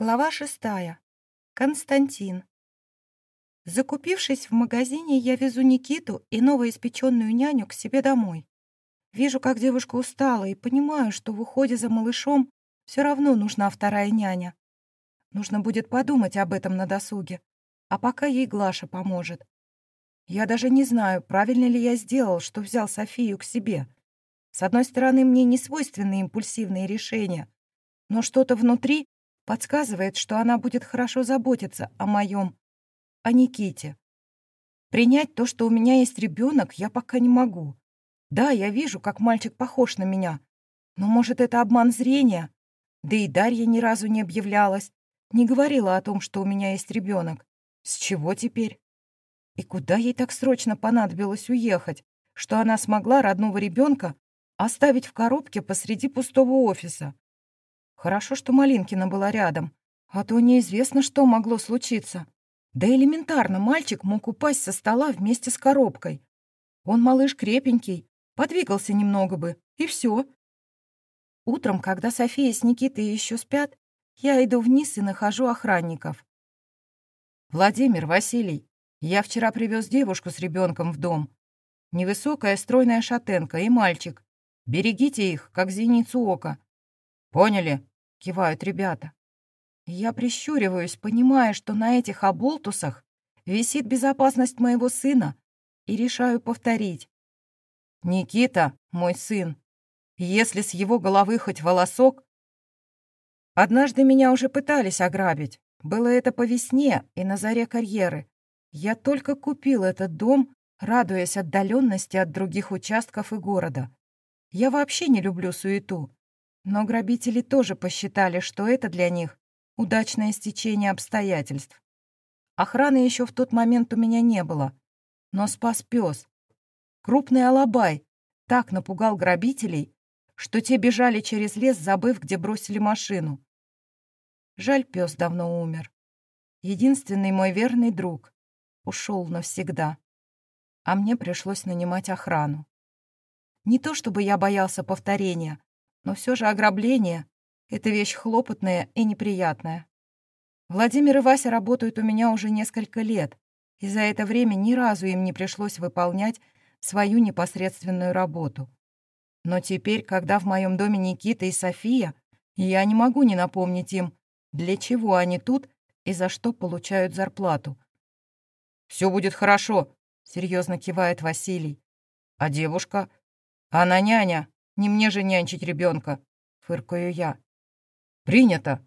Глава шестая. Константин. Закупившись в магазине, я везу Никиту и новоиспеченную няню к себе домой. Вижу, как девушка устала, и понимаю, что в уходе за малышом все равно нужна вторая няня. Нужно будет подумать об этом на досуге, а пока ей Глаша поможет. Я даже не знаю, правильно ли я сделал, что взял Софию к себе. С одной стороны, мне не свойственны импульсивные решения, но что-то внутри подсказывает, что она будет хорошо заботиться о моем, о Никите. Принять то, что у меня есть ребенок, я пока не могу. Да, я вижу, как мальчик похож на меня, но, может, это обман зрения? Да и Дарья ни разу не объявлялась, не говорила о том, что у меня есть ребенок. С чего теперь? И куда ей так срочно понадобилось уехать, что она смогла родного ребенка оставить в коробке посреди пустого офиса? Хорошо, что Малинкина была рядом, а то неизвестно, что могло случиться. Да элементарно мальчик мог упасть со стола вместе с коробкой. Он малыш крепенький, подвигался немного бы, и все. Утром, когда София с Никитой еще спят, я иду вниз и нахожу охранников. «Владимир, Василий, я вчера привез девушку с ребенком в дом. Невысокая стройная шатенка и мальчик. Берегите их, как зеницу ока. Поняли?» Кивают ребята. Я прищуриваюсь, понимая, что на этих оболтусах висит безопасность моего сына, и решаю повторить. «Никита, мой сын, если с его головы хоть волосок...» Однажды меня уже пытались ограбить. Было это по весне и на заре карьеры. Я только купил этот дом, радуясь отдаленности от других участков и города. Я вообще не люблю суету. Но грабители тоже посчитали, что это для них удачное стечение обстоятельств. Охраны еще в тот момент у меня не было, но спас пес. Крупный алабай так напугал грабителей, что те бежали через лес, забыв, где бросили машину. Жаль, пес давно умер. Единственный мой верный друг ушел навсегда, а мне пришлось нанимать охрану. Не то чтобы я боялся повторения, но все же ограбление — это вещь хлопотная и неприятная. Владимир и Вася работают у меня уже несколько лет, и за это время ни разу им не пришлось выполнять свою непосредственную работу. Но теперь, когда в моем доме Никита и София, я не могу не напомнить им, для чего они тут и за что получают зарплату. «Все будет хорошо», — серьезно кивает Василий. «А девушка? Она няня, не мне же нянчить ребенка, фыркаю я. Принято.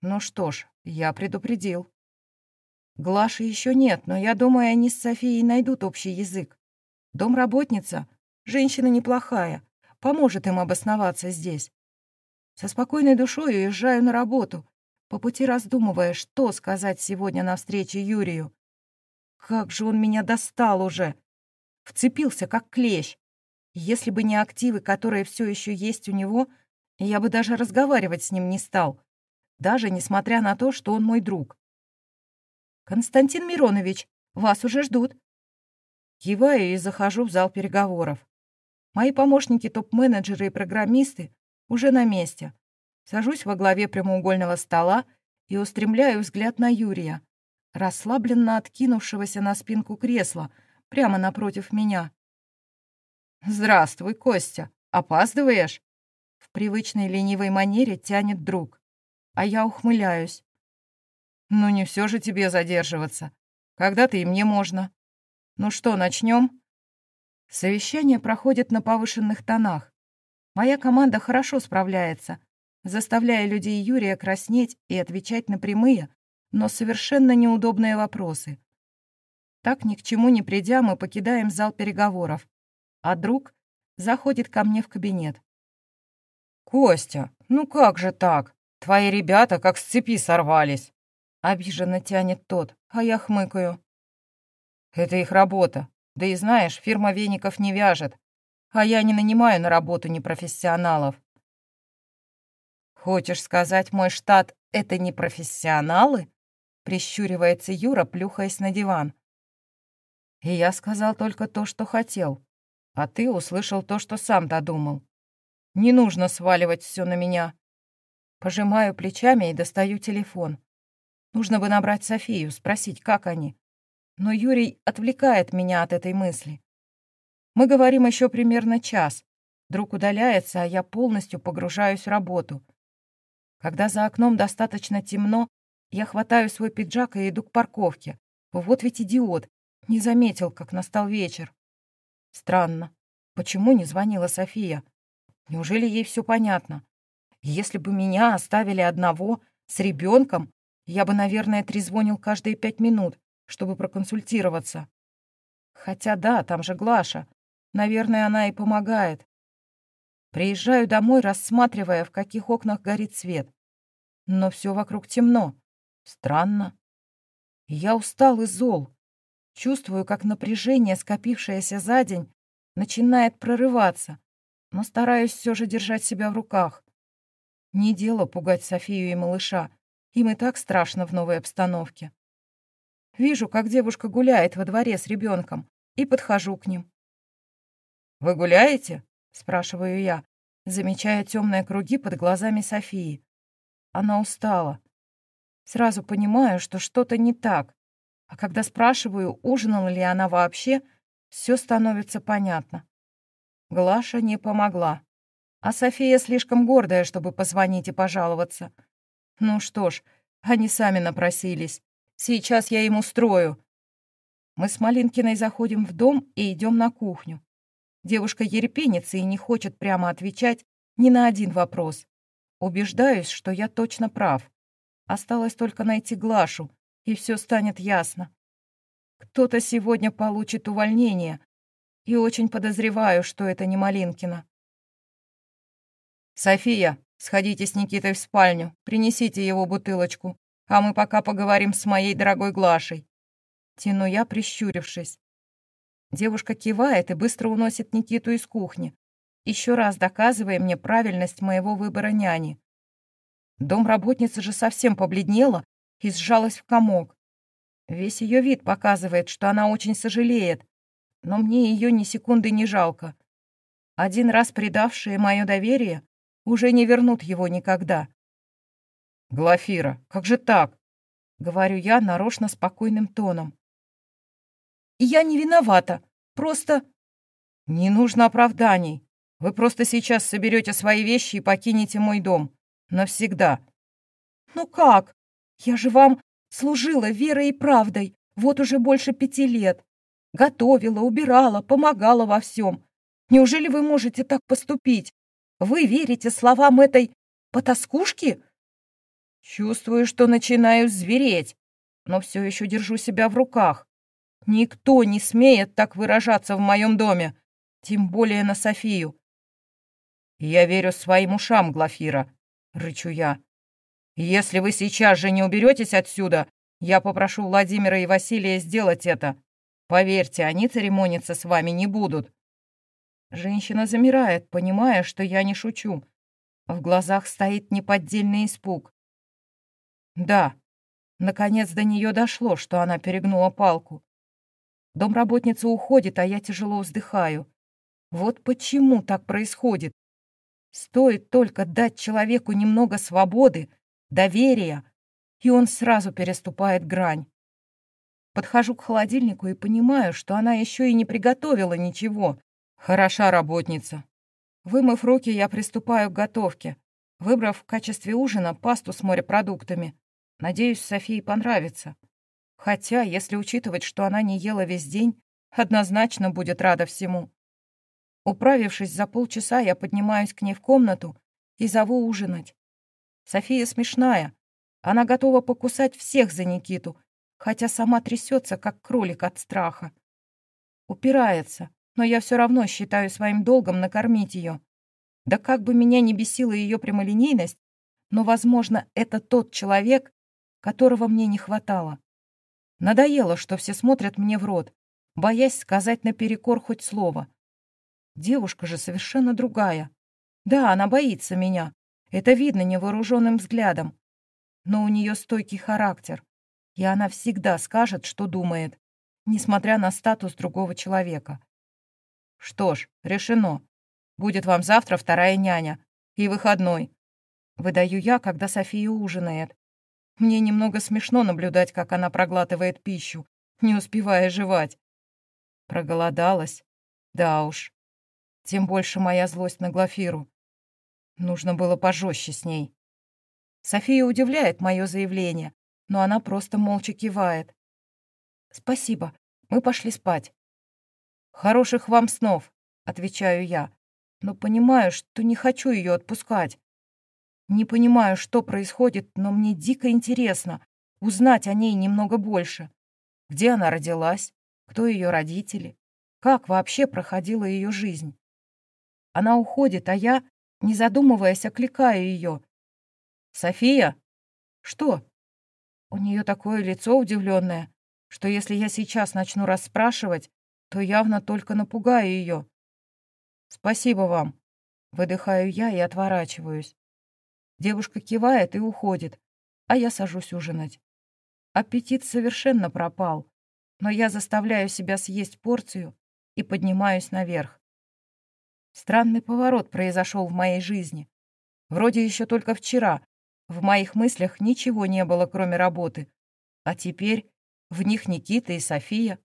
Ну что ж, я предупредил. Глаши еще нет, но я думаю, они с Софией найдут общий язык. Домработница, женщина неплохая, поможет им обосноваться здесь. Со спокойной душой уезжаю на работу, по пути раздумывая, что сказать сегодня на встрече Юрию. Как же он меня достал уже! Вцепился, как клещ. Если бы не активы, которые все еще есть у него, я бы даже разговаривать с ним не стал, даже несмотря на то, что он мой друг. «Константин Миронович, вас уже ждут». Киваю и захожу в зал переговоров. Мои помощники, топ-менеджеры и программисты уже на месте. Сажусь во главе прямоугольного стола и устремляю взгляд на Юрия, расслабленно откинувшегося на спинку кресла, прямо напротив меня. «Здравствуй, Костя. Опаздываешь?» В привычной ленивой манере тянет друг. А я ухмыляюсь. «Ну не все же тебе задерживаться. Когда-то и мне можно. Ну что, начнем?» Совещание проходит на повышенных тонах. Моя команда хорошо справляется, заставляя людей Юрия краснеть и отвечать на прямые, но совершенно неудобные вопросы. Так ни к чему не придя, мы покидаем зал переговоров а друг заходит ко мне в кабинет. «Костя, ну как же так? Твои ребята как с цепи сорвались!» Обиженно тянет тот, а я хмыкаю. «Это их работа. Да и знаешь, фирма веников не вяжет, а я не нанимаю на работу непрофессионалов». «Хочешь сказать, мой штат — это не профессионалы?» Прищуривается Юра, плюхаясь на диван. И я сказал только то, что хотел. А ты услышал то, что сам додумал. Не нужно сваливать все на меня. Пожимаю плечами и достаю телефон. Нужно бы набрать Софию, спросить, как они. Но Юрий отвлекает меня от этой мысли. Мы говорим еще примерно час. Друг удаляется, а я полностью погружаюсь в работу. Когда за окном достаточно темно, я хватаю свой пиджак и иду к парковке. Вот ведь идиот. Не заметил, как настал вечер. Странно. Почему не звонила София? Неужели ей все понятно? Если бы меня оставили одного, с ребенком, я бы, наверное, трезвонил каждые пять минут, чтобы проконсультироваться. Хотя да, там же Глаша. Наверное, она и помогает. Приезжаю домой, рассматривая, в каких окнах горит свет. Но все вокруг темно. Странно. Я устал и зол. Чувствую, как напряжение, скопившееся за день, начинает прорываться, но стараюсь все же держать себя в руках. Не дело пугать Софию и малыша. Им и так страшно в новой обстановке. Вижу, как девушка гуляет во дворе с ребенком, и подхожу к ним. «Вы гуляете?» — спрашиваю я, замечая темные круги под глазами Софии. Она устала. Сразу понимаю, что что-то не так. А когда спрашиваю, ужинала ли она вообще, все становится понятно. Глаша не помогла. А София слишком гордая, чтобы позвонить и пожаловаться. Ну что ж, они сами напросились. Сейчас я им устрою. Мы с Малинкиной заходим в дом и идем на кухню. Девушка ерепенится и не хочет прямо отвечать ни на один вопрос. Убеждаюсь, что я точно прав. Осталось только найти Глашу, и все станет ясно. Кто-то сегодня получит увольнение, и очень подозреваю, что это не Малинкина. «София, сходите с Никитой в спальню, принесите его бутылочку, а мы пока поговорим с моей дорогой Глашей». Тяну я, прищурившись. Девушка кивает и быстро уносит Никиту из кухни, еще раз доказывая мне правильность моего выбора няни. Домработница же совсем побледнела и сжалась в комок. Весь ее вид показывает, что она очень сожалеет, но мне ее ни секунды не жалко. Один раз предавшие мое доверие уже не вернут его никогда. «Глафира, как же так?» — говорю я нарочно спокойным тоном. «Я не виновата, просто...» «Не нужно оправданий. Вы просто сейчас соберете свои вещи и покинете мой дом. Навсегда». «Ну как? Я же вам служила верой и правдой вот уже больше пяти лет. Готовила, убирала, помогала во всем. Неужели вы можете так поступить? Вы верите словам этой потаскушки?» Чувствую, что начинаю звереть, но все еще держу себя в руках. Никто не смеет так выражаться в моем доме, тем более на Софию. «Я верю своим ушам, Глафира», — рычу я. «Если вы сейчас же не уберетесь отсюда, я попрошу Владимира и Василия сделать это. Поверьте, они церемониться с вами не будут». Женщина замирает, понимая, что я не шучу. В глазах стоит неподдельный испуг. Да, наконец до нее дошло, что она перегнула палку. Домработница уходит, а я тяжело вздыхаю. Вот почему так происходит. Стоит только дать человеку немного свободы, доверия, и он сразу переступает грань. Подхожу к холодильнику и понимаю, что она еще и не приготовила ничего. Хороша работница. Вымыв руки, я приступаю к готовке, выбрав в качестве ужина пасту с морепродуктами. Надеюсь, Софии понравится. Хотя, если учитывать, что она не ела весь день, однозначно будет рада всему. Управившись за полчаса, я поднимаюсь к ней в комнату и зову ужинать. София смешная. Она готова покусать всех за Никиту, хотя сама трясется, как кролик от страха. Упирается, но я все равно считаю своим долгом накормить ее. Да как бы меня не бесила ее прямолинейность, но, возможно, это тот человек, которого мне не хватало. Надоело, что все смотрят мне в рот, боясь сказать наперекор хоть слово. Девушка же совершенно другая. Да, она боится меня. Это видно невооруженным взглядом. Но у нее стойкий характер. И она всегда скажет, что думает, несмотря на статус другого человека. Что ж, решено. Будет вам завтра вторая няня. И выходной. Выдаю я, когда София ужинает. Мне немного смешно наблюдать, как она проглатывает пищу, не успевая жевать. Проголодалась? Да уж. Тем больше моя злость на Глафиру. Нужно было пожестче с ней. София удивляет мое заявление, но она просто молча кивает. «Спасибо, мы пошли спать». «Хороших вам снов», — отвечаю я, но понимаю, что не хочу ее отпускать. Не понимаю, что происходит, но мне дико интересно узнать о ней немного больше. Где она родилась, кто ее родители, как вообще проходила ее жизнь. Она уходит, а я, не задумываясь, окликаю ее. «София?» «Что?» У нее такое лицо удивленное, что если я сейчас начну расспрашивать, то явно только напугаю ее. «Спасибо вам», — выдыхаю я и отворачиваюсь. Девушка кивает и уходит, а я сажусь ужинать. Аппетит совершенно пропал, но я заставляю себя съесть порцию и поднимаюсь наверх. Странный поворот произошел в моей жизни. Вроде еще только вчера в моих мыслях ничего не было, кроме работы. А теперь в них Никита и София.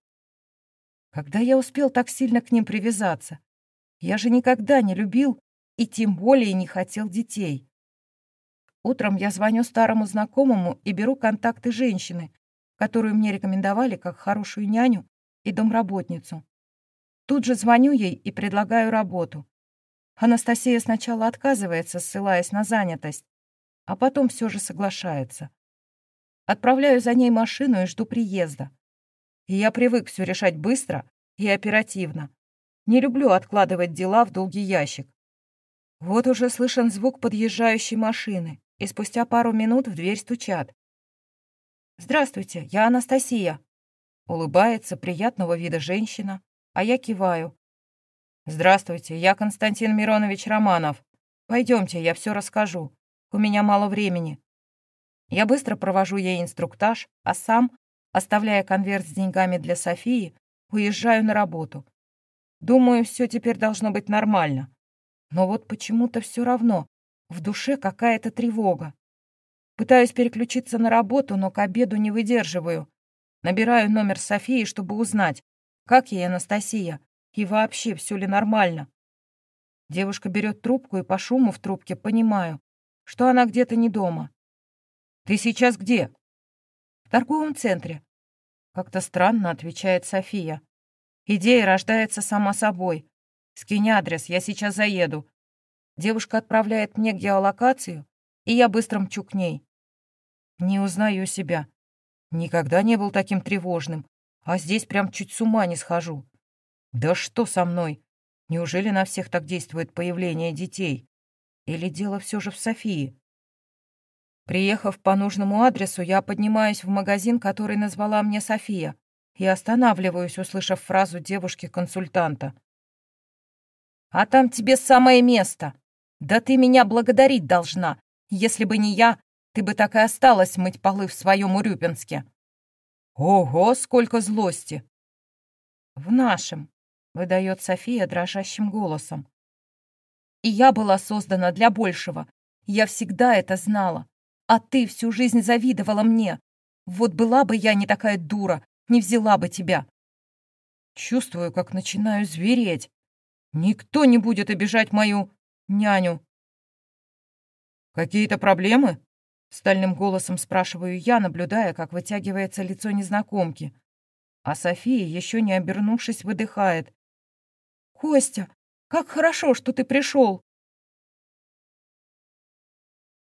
Когда я успел так сильно к ним привязаться? Я же никогда не любил и тем более не хотел детей. Утром я звоню старому знакомому и беру контакты женщины, которую мне рекомендовали как хорошую няню и домработницу. Тут же звоню ей и предлагаю работу. Анастасия сначала отказывается, ссылаясь на занятость, а потом все же соглашается. Отправляю за ней машину и жду приезда. И я привык все решать быстро и оперативно. Не люблю откладывать дела в долгий ящик. Вот уже слышен звук подъезжающей машины, и спустя пару минут в дверь стучат. «Здравствуйте, я Анастасия». Улыбается приятного вида женщина, а я киваю. «Здравствуйте, я Константин Миронович Романов. Пойдемте, я все расскажу. У меня мало времени. Я быстро провожу ей инструктаж, а сам, оставляя конверт с деньгами для Софии, уезжаю на работу. Думаю, все теперь должно быть нормально. Но вот почему-то все равно. В душе какая-то тревога. Пытаюсь переключиться на работу, но к обеду не выдерживаю. Набираю номер Софии, чтобы узнать, как ей Анастасия, и вообще все ли нормально. Девушка берет трубку, и по шуму в трубке понимаю, что она где-то не дома. «Ты сейчас где?» «В торговом центре». Как-то странно отвечает София. Идея рождается сама собой. Скинь адрес, я сейчас заеду. Девушка отправляет мне геолокацию, и я быстро мчу к ней. Не узнаю себя. Никогда не был таким тревожным, а здесь прям чуть с ума не схожу. Да что со мной? Неужели на всех так действует появление детей? Или дело все же в Софии? Приехав по нужному адресу, я поднимаюсь в магазин, который назвала мне София, и останавливаюсь, услышав фразу девушки-консультанта. «А там тебе самое место! Да ты меня благодарить должна! Если бы не я, ты бы так и осталась мыть полы в своем Урюпинске!» «Ого, сколько злости!» «В нашем», — выдает София дрожащим голосом. И я была создана для большего. Я всегда это знала. А ты всю жизнь завидовала мне. Вот была бы я не такая дура, не взяла бы тебя. Чувствую, как начинаю звереть. Никто не будет обижать мою няню. «Какие-то проблемы?» — стальным голосом спрашиваю я, наблюдая, как вытягивается лицо незнакомки. А София, еще не обернувшись, выдыхает. «Костя, как хорошо, что ты пришел.